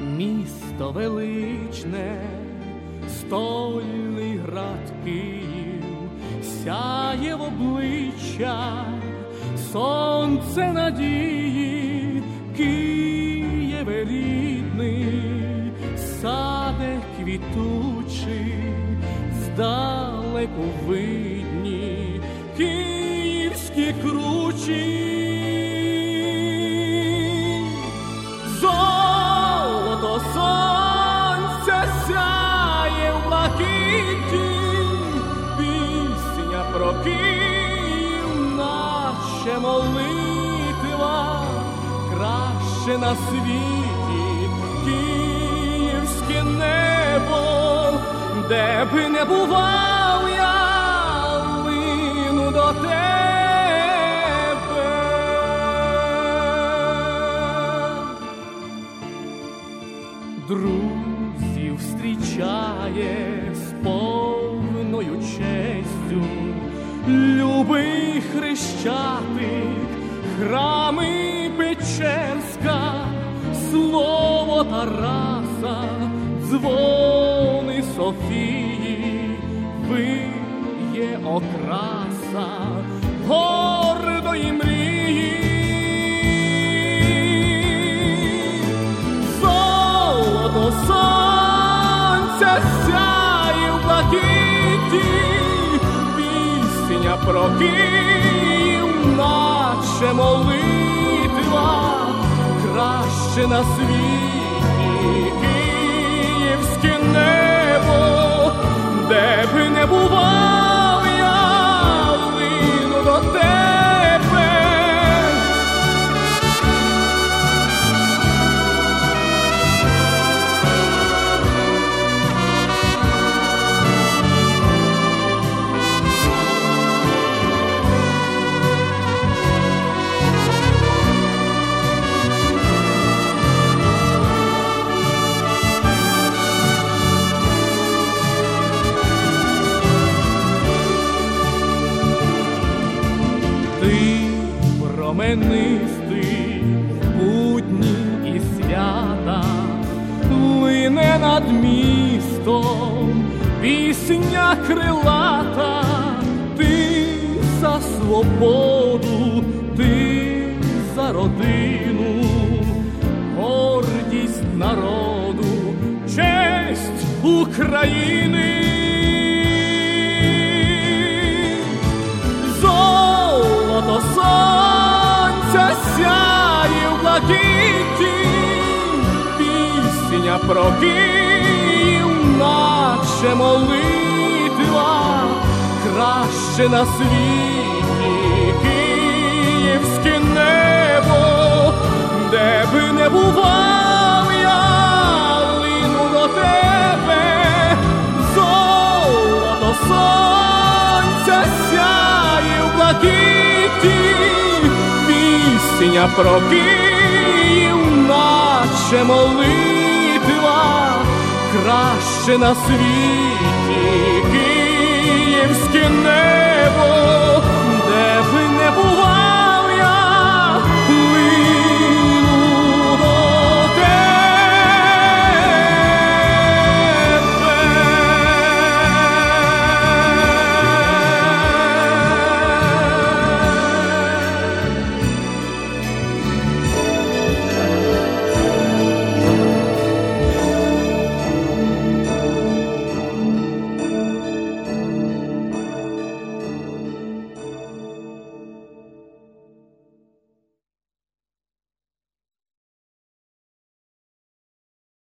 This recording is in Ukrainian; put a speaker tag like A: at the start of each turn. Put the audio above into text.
A: місто величне, стольний град Київ, сяє в обличчя, сонце надії, Києве рідний, саде квітучий, здалеку видні, київські кручі. Київ, наче молитва, краще на світі, київське небо, де б не бував я, лину до тебе. Друзів зустрічає любий хрещатик, храми Печерська, слово Тараса, дзвони Софії, ви є окраса гордої мрії. Золото сонця пісня про Київ, наче молитва, краще на світі променистий в будні і свята, лине над містом пісня крилата, ти за свободу, ти за родину, гордість народу, честь України. Пісня про Київ, наче молитва, краще на світі київське небо, де би не бував я, лину до тебе, золото сонця сяє в блакиті, пісня про Київ, наче молитва, дива, краще на світі київське небо, де би не